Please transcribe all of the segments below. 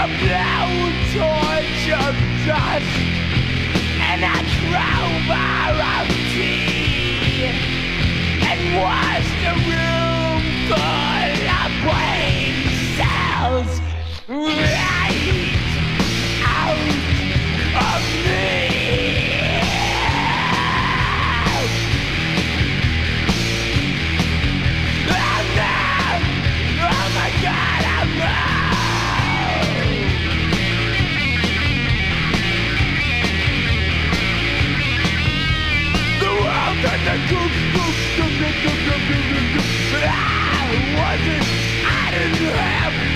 the blue torch dust and a of tea and the room I wasn't, I didn't have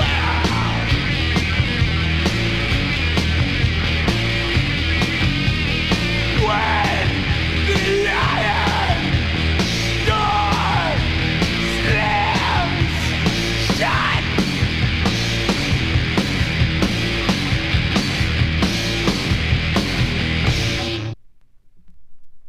beware.